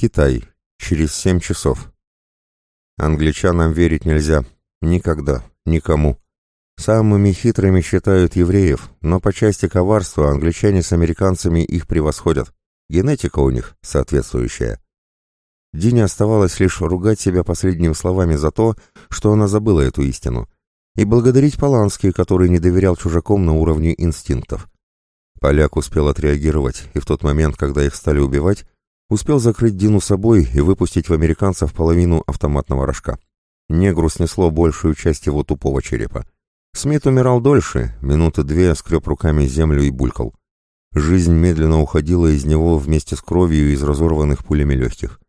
Китай. Через семь часов. Англичанам верить нельзя. Никогда. Никому. Самыми хитрыми считают евреев, но по части коварства англичане с американцами их превосходят. Генетика у них соответствующая. Дине оставалось лишь ругать себя последними словами за то, что она забыла эту истину, и благодарить Поланский, который не доверял чужакам на уровне инстинктов. Поляк успел отреагировать, и в тот момент, когда их стали убивать, Успел закрыть Дину собой и выпустить в американцев половину автоматного рожка. Негру снесло большую часть его тупого черепа. Смит умирал дольше, минуты две скреб руками землю и булькал. Жизнь медленно уходила из него вместе с кровью из разорванных пулями легких.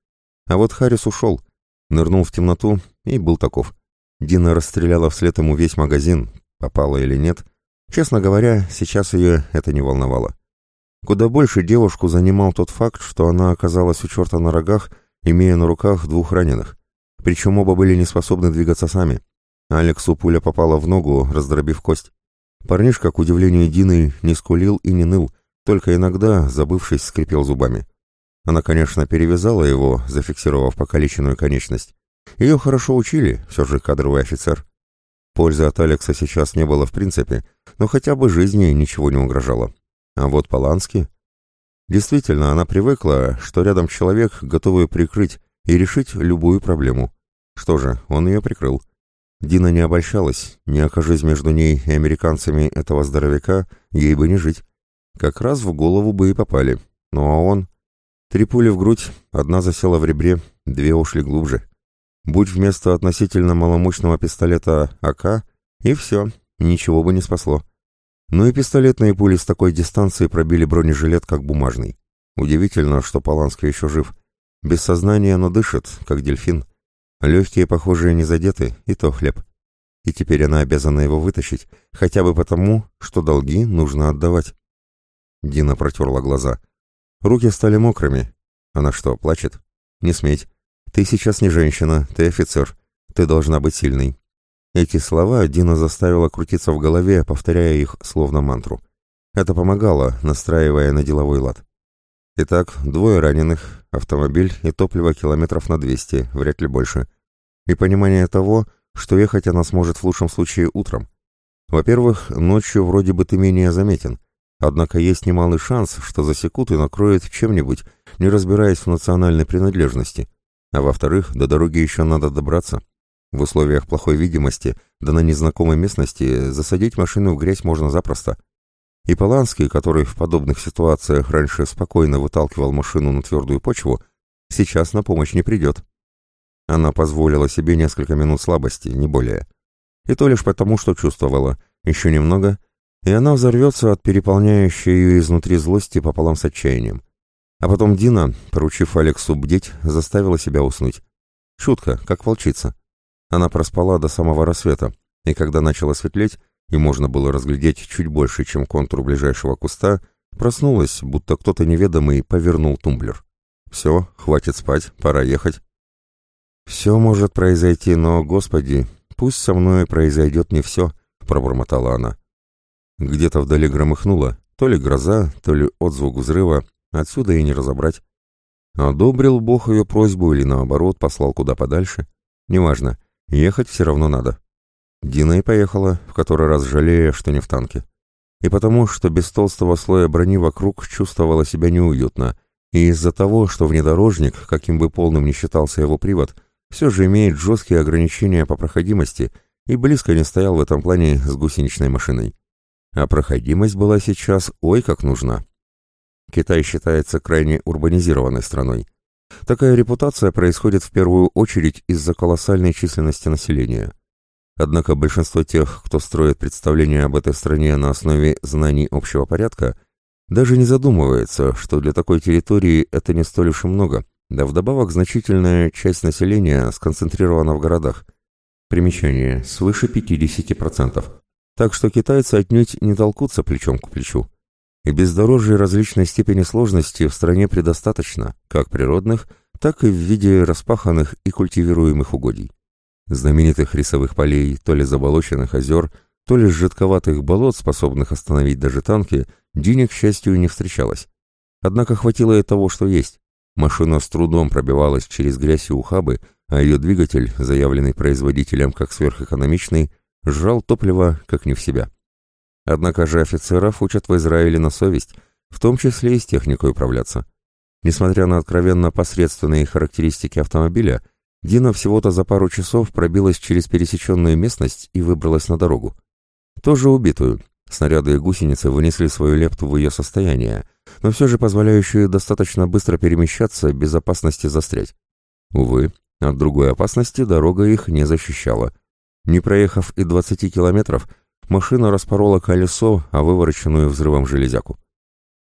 А вот Харрис ушел, нырнул в темноту и был таков. Дина расстреляла вслед ему весь магазин, попала или нет. Честно говоря, сейчас ее это не волновало. Куда больше девушку занимал тот факт, что она оказалась у черта на рогах, имея на руках двух раненых. Причем оба были не способны двигаться сами. Алексу пуля попала в ногу, раздробив кость. Парнишка, к удивлению Дины, не скулил и не ныл, только иногда, забывшись, скрипел зубами. Она, конечно, перевязала его, зафиксировав покалеченную конечность. Ее хорошо учили, все же кадровый офицер. Пользы от Алекса сейчас не было в принципе, но хотя бы жизни ничего не угрожало. А вот Полански... Действительно, она привыкла, что рядом человек, готовый прикрыть и решить любую проблему. Что же, он ее прикрыл. Дина не обольщалась, не окажись между ней и американцами этого здоровяка, ей бы не жить. Как раз в голову бы и попали. Ну а он... Три пули в грудь, одна засела в ребре, две ушли глубже. Будь вместо относительно маломощного пистолета АК, и все, ничего бы не спасло. Но и пистолетные пули с такой дистанции пробили бронежилет, как бумажный. Удивительно, что Поланский еще жив. Без сознания, но дышит, как дельфин. Легкие, похожие, не задеты, и то хлеб. И теперь она обязана его вытащить, хотя бы потому, что долги нужно отдавать. Дина протерла глаза. Руки стали мокрыми. Она что, плачет? Не сметь. Ты сейчас не женщина, ты офицер. Ты должна быть сильной. Эти слова Дина заставила крутиться в голове, повторяя их словно мантру. Это помогало, настраивая на деловой лад. Итак, двое раненых, автомобиль и топливо километров на 200, вряд ли больше. И понимание того, что ехать она сможет в лучшем случае утром. Во-первых, ночью вроде бы ты менее заметен, однако есть немалый шанс, что засекут и накроют чем-нибудь, не разбираясь в национальной принадлежности. А во-вторых, до дороги еще надо добраться. В условиях плохой видимости, да на незнакомой местности, засадить машину в грязь можно запросто. И Поланский, который в подобных ситуациях раньше спокойно выталкивал машину на твердую почву, сейчас на помощь не придет. Она позволила себе несколько минут слабости, не более. И то лишь потому, что чувствовала. Еще немного, и она взорвется от переполняющей ее изнутри злости пополам с отчаянием. А потом Дина, поручив Алексу бдеть, заставила себя уснуть. Шутка, как волчица. Она проспала до самого рассвета, и когда начало светлеть, и можно было разглядеть чуть больше, чем контур ближайшего куста, проснулась, будто кто-то неведомый повернул тумблер. «Все, хватит спать, пора ехать». «Все может произойти, но, Господи, пусть со мной произойдет не все», — пробормотала она. Где-то вдали громыхнуло, то ли гроза, то ли отзвук взрыва, отсюда и не разобрать. Одобрил Бог ее просьбу или, наоборот, послал куда подальше. Неважно, Ехать все равно надо. Дина и поехала, в который раз жалея, что не в танке. И потому, что без толстого слоя брони вокруг чувствовала себя неуютно, и из-за того, что внедорожник, каким бы полным ни считался его привод, все же имеет жесткие ограничения по проходимости и близко не стоял в этом плане с гусеничной машиной. А проходимость была сейчас ой как нужна. Китай считается крайне урбанизированной страной. Такая репутация происходит в первую очередь из-за колоссальной численности населения. Однако большинство тех, кто строит представление об этой стране на основе знаний общего порядка, даже не задумывается, что для такой территории это не столь уж и много, да вдобавок значительная часть населения сконцентрирована в городах. Примечание, свыше 50%. Так что китайцы отнюдь не толкутся плечом к плечу. И бездорожья различной степени сложности в стране предостаточно, как природных, так и в виде распаханных и культивируемых угодий. Знаменитых рисовых полей, то ли заболоченных озер, то ли жидковатых болот, способных остановить даже танки, Дине, к счастью, не встречалось. Однако хватило и того, что есть. Машина с трудом пробивалась через грязь и ухабы, а ее двигатель, заявленный производителем как сверхэкономичный, сжал топливо как не в себя. Однако же офицеров учат в Израиле на совесть, в том числе и с техникой управляться. Несмотря на откровенно посредственные характеристики автомобиля, Дина всего-то за пару часов пробилась через пересеченную местность и выбралась на дорогу. Тоже убитую. Снаряды и гусеницы вынесли свою лепту в ее состояние, но все же позволяющую достаточно быстро перемещаться без опасности застрять. Увы, от другой опасности дорога их не защищала. Не проехав и 20 километров, машина распорола колесо, а вывороченную взрывом железяку.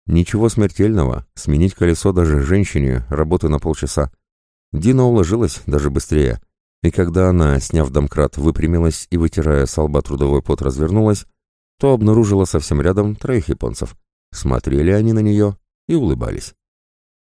Ничего смертельного, сменить колесо даже женщине, работы на полчаса. Дина уложилась даже быстрее, и когда она, сняв домкрат, выпрямилась и, вытирая с лба трудовой пот, развернулась, то обнаружила совсем рядом троих японцев. Смотрели они на нее и улыбались.